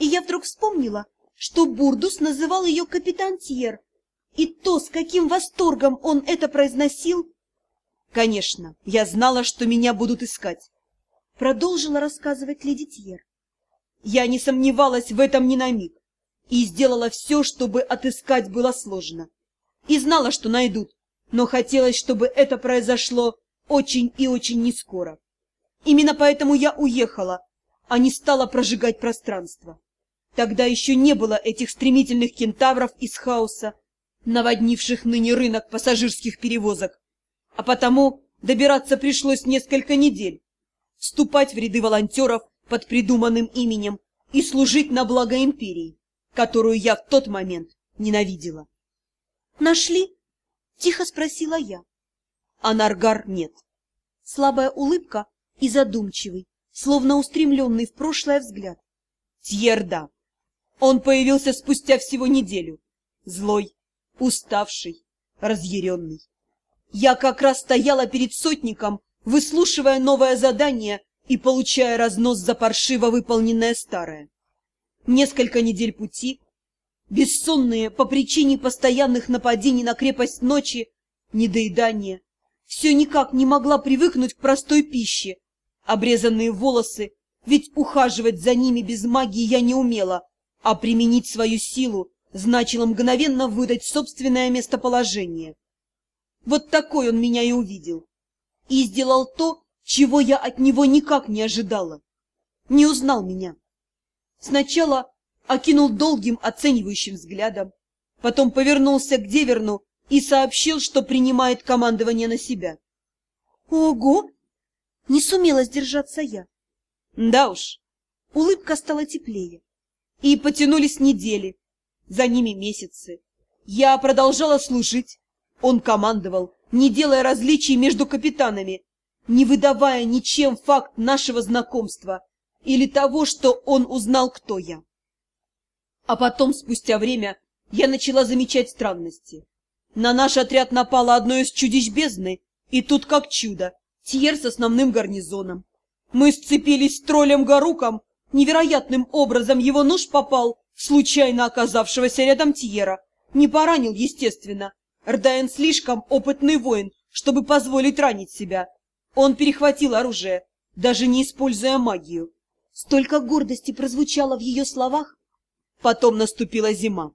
И я вдруг вспомнила, что Бурдус называл ее капитан Тьер, и то, с каким восторгом он это произносил... Конечно, я знала, что меня будут искать. Продолжила рассказывать леди Тьер. Я не сомневалась в этом ни на миг и сделала все, чтобы отыскать было сложно. И знала, что найдут, но хотелось, чтобы это произошло очень и очень нескоро. Именно поэтому я уехала, а не стала прожигать пространство. Тогда еще не было этих стремительных кентавров из хаоса, наводнивших ныне рынок пассажирских перевозок. А потому добираться пришлось несколько недель, вступать в ряды волонтеров под придуманным именем и служить на благо империи, которую я в тот момент ненавидела. «Нашли?» — тихо спросила я. А Наргар нет. Слабая улыбка и задумчивый, словно устремленный в прошлое взгляд. Тьерда. Он появился спустя всего неделю. Злой, уставший, разъяренный. Я как раз стояла перед сотником, выслушивая новое задание и получая разнос за паршиво выполненное старое. Несколько недель пути, бессонные по причине постоянных нападений на крепость ночи, недоедание. Все никак не могла привыкнуть к простой пище. Обрезанные волосы, ведь ухаживать за ними без магии я не умела, а применить свою силу значило мгновенно выдать собственное местоположение. Вот такой он меня и увидел. И сделал то, чего я от него никак не ожидала. Не узнал меня. Сначала окинул долгим оценивающим взглядом, потом повернулся к Деверну и сообщил, что принимает командование на себя. «Ого!» — не сумела сдержаться я. Да уж, улыбка стала теплее. И потянулись недели, за ними месяцы. Я продолжала служить. Он командовал, не делая различий между капитанами, не выдавая ничем факт нашего знакомства или того, что он узнал, кто я. А потом, спустя время, я начала замечать странности. На наш отряд напало одно из чудищ бездны, и тут как чудо, Тьер с основным гарнизоном. Мы сцепились с троллем-горуком, невероятным образом его нож попал в случайно оказавшегося рядом Тьера. Не поранил, естественно. Рдаен слишком опытный воин, чтобы позволить ранить себя. Он перехватил оружие, даже не используя магию. Столько гордости прозвучало в ее словах. Потом наступила зима.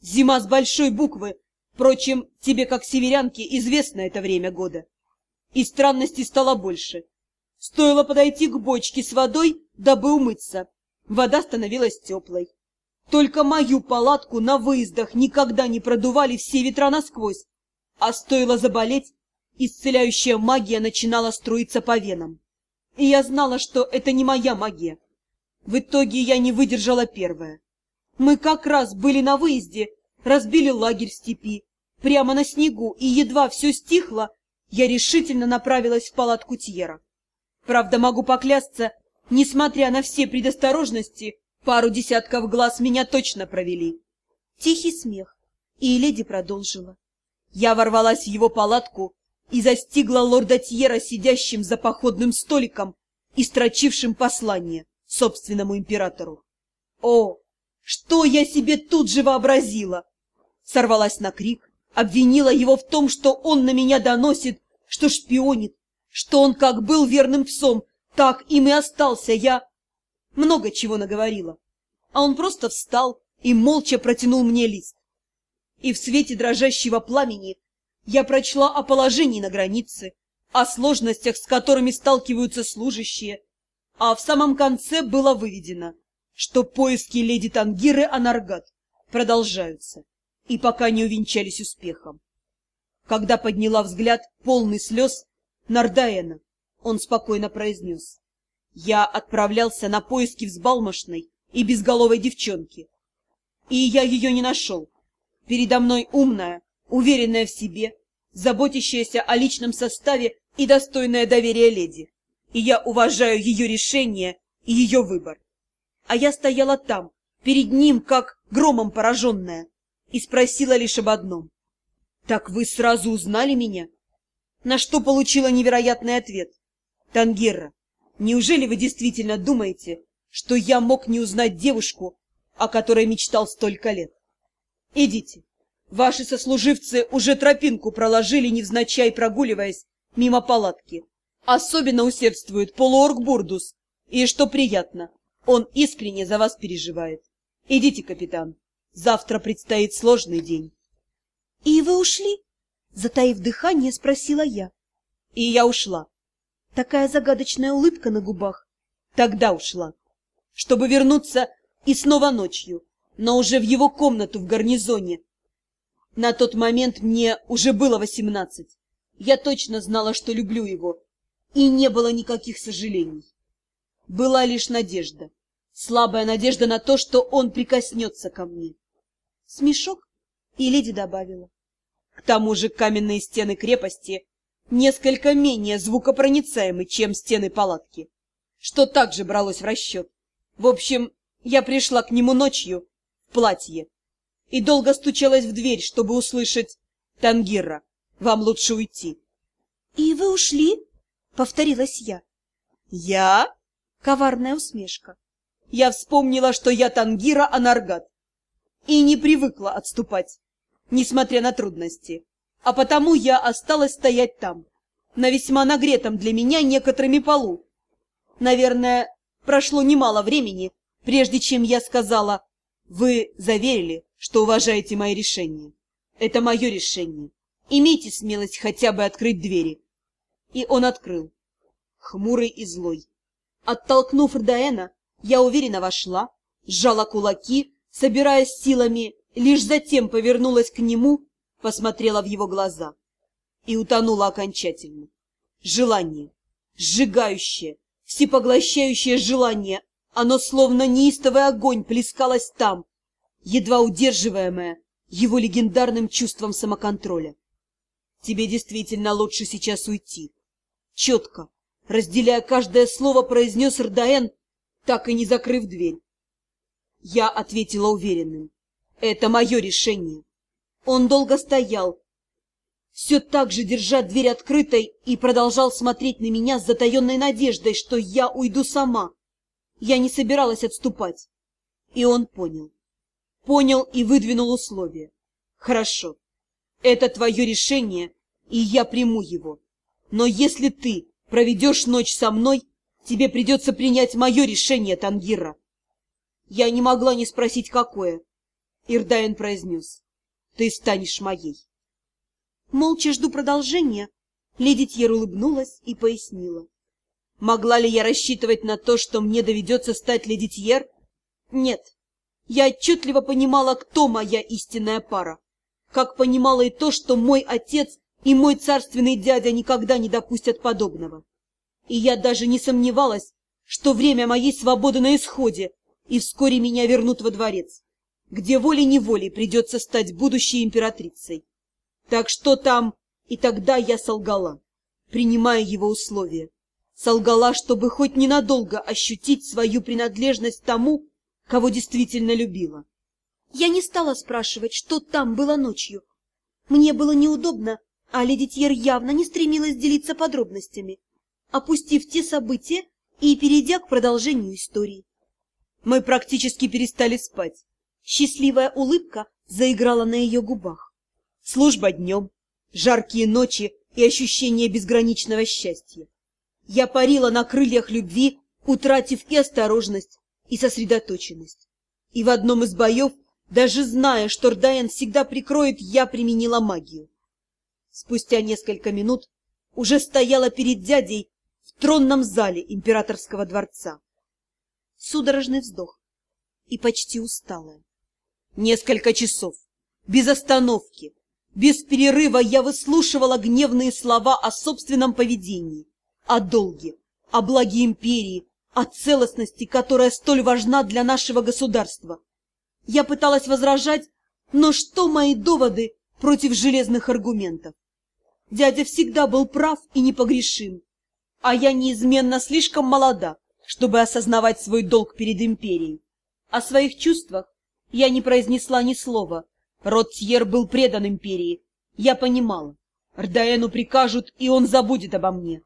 Зима с большой буквы. Впрочем, тебе, как северянке, известно это время года. И странностей стало больше. Стоило подойти к бочке с водой, дабы умыться. Вода становилась теплой. Только мою палатку на выездах никогда не продували все ветра насквозь. А стоило заболеть, исцеляющая магия начинала струиться по венам. И я знала, что это не моя магия. В итоге я не выдержала первое. Мы как раз были на выезде, разбили лагерь в степи, прямо на снегу, и едва все стихло, я решительно направилась в палатку Тьера. Правда, могу поклясться, несмотря на все предосторожности, пару десятков глаз меня точно провели. Тихий смех, и леди продолжила. Я ворвалась в его палатку и застигла лорда Тьера сидящим за походным столиком и строчившим послание собственному императору. О, что я себе тут же вообразила! Сорвалась на крик, обвинила его в том, что он на меня доносит, что шпионит, что он как был верным псом, так им и остался я. Много чего наговорила. А он просто встал и молча протянул мне лист. И в свете дрожащего пламени я прочла о положении на границе, о сложностях, с которыми сталкиваются служащие, а в самом конце было выведено, что поиски леди Тангиры Анаргат продолжаются и пока не увенчались успехом. Когда подняла взгляд, полный слез, Нардаэна, он спокойно произнес. Я отправлялся на поиски взбалмошной и безголовой девчонки. И я ее не нашел. Передо мной умная, уверенная в себе, заботящаяся о личном составе и достойная доверия леди. И я уважаю ее решение и ее выбор. А я стояла там, перед ним, как громом пораженная, и спросила лишь об одном. «Так вы сразу узнали меня?» на что получила невероятный ответ. «Тангерра, неужели вы действительно думаете, что я мог не узнать девушку, о которой мечтал столько лет. Идите. Ваши сослуживцы уже тропинку проложили, невзначай прогуливаясь мимо палатки. Особенно усердствует полуорг Бурдус. И что приятно, он искренне за вас переживает. Идите, капитан. Завтра предстоит сложный день. — И вы ушли? — затаив дыхание, спросила я. И я ушла. Такая загадочная улыбка на губах. Тогда ушла. Чтобы вернуться и снова ночью, но уже в его комнату в гарнизоне. На тот момент мне уже было восемнадцать. Я точно знала, что люблю его, и не было никаких сожалений. Была лишь надежда, слабая надежда на то, что он прикоснется ко мне. Смешок, и леди добавила. К тому же каменные стены крепости несколько менее звукопроницаемы, чем стены палатки, что также бралось в расчет. В общем, я пришла к нему ночью в платье и долго стучалась в дверь, чтобы услышать «Тангира, вам лучше уйти». «И вы ушли?» — повторилась я. «Я?» — коварная усмешка. Я вспомнила, что я Тангира Анаргат, и не привыкла отступать, несмотря на трудности. А потому я осталась стоять там, на весьма нагретом для меня некоторыми полу. Наверное, прошло немало времени, прежде чем я сказала, «Вы заверили, что уважаете мои решения. Это мое решение. Имейте смелость хотя бы открыть двери». И он открыл, хмурый и злой. Оттолкнув Рдаэна, я уверенно вошла, сжала кулаки, собираясь силами, лишь затем повернулась к нему посмотрела в его глаза и утонула окончательно. Желание, сжигающее, всепоглощающее желание, оно словно неистовый огонь плескалось там, едва удерживаемое его легендарным чувством самоконтроля. Тебе действительно лучше сейчас уйти. Четко, разделяя каждое слово, произнес Рдаэн, так и не закрыв дверь. Я ответила уверенным. Это мое решение. Он долго стоял, все так же держа дверь открытой, и продолжал смотреть на меня с затаенной надеждой, что я уйду сама. Я не собиралась отступать. И он понял. Понял и выдвинул условия. Хорошо, это твое решение, и я приму его. Но если ты проведешь ночь со мной, тебе придется принять мое решение, Тангира. Я не могла не спросить, какое. Ирдаин произнес ты станешь моей. Молча жду продолжения. Леди Тьер улыбнулась и пояснила. Могла ли я рассчитывать на то, что мне доведется стать леди Тьер? Нет. Я отчетливо понимала, кто моя истинная пара. Как понимала и то, что мой отец и мой царственный дядя никогда не допустят подобного. И я даже не сомневалась, что время моей свободы на исходе, и вскоре меня вернут во дворец где волей-неволей придется стать будущей императрицей. Так что там и тогда я солгала, принимая его условия. Солгала, чтобы хоть ненадолго ощутить свою принадлежность тому, кого действительно любила. Я не стала спрашивать, что там было ночью. Мне было неудобно, а леди Тьер явно не стремилась делиться подробностями, опустив те события и перейдя к продолжению истории. Мы практически перестали спать. Счастливая улыбка заиграла на ее губах. Служба днем, жаркие ночи и ощущение безграничного счастья. Я парила на крыльях любви, утратив и осторожность, и сосредоточенность. И в одном из боев, даже зная, что Рдаен всегда прикроет, я применила магию. Спустя несколько минут уже стояла перед дядей в тронном зале императорского дворца. Судорожный вздох и почти усталая. Несколько часов, без остановки, без перерыва я выслушивала гневные слова о собственном поведении, о долге, о благе империи, о целостности, которая столь важна для нашего государства. Я пыталась возражать, но что мои доводы против железных аргументов? Дядя всегда был прав и непогрешим, а я неизменно слишком молода, чтобы осознавать свой долг перед империей. О своих чувствах я не произнесла ни слова. Род Тьер был предан империи. Я понимала. Рдаэну прикажут, и он забудет обо мне.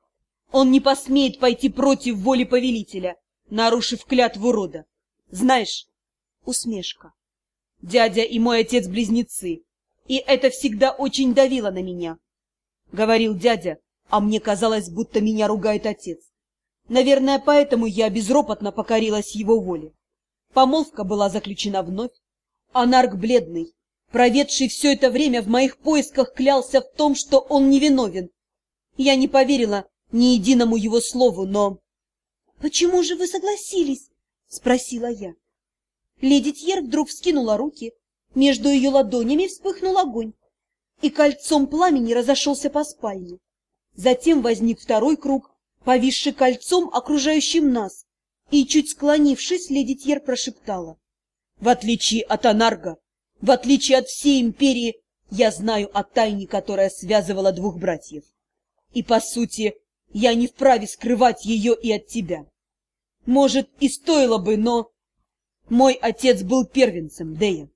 Он не посмеет пойти против воли повелителя, нарушив клятву рода. Знаешь, Усмешка. дядя и мой отец-близнецы, и это всегда очень давило на меня. Говорил дядя, а мне казалось, будто меня ругает отец. Наверное, поэтому я безропотно покорилась его воле. Помолвка была заключена вновь. Анарк бледный, проведший все это время в моих поисках, клялся в том, что он невиновен. Я не поверила ни единому его слову, но... — Почему же вы согласились? — спросила я. Леди Тьер вдруг вскинула руки, между ее ладонями вспыхнул огонь, и кольцом пламени разошелся по спальне. Затем возник второй круг, повисший кольцом, окружающим нас, и, чуть склонившись, леди Тьер прошептала. В отличие от Анарга, в отличие от всей империи, я знаю о тайне, которая связывала двух братьев. И, по сути, я не вправе скрывать ее и от тебя. Может, и стоило бы, но... Мой отец был первенцем, Дея.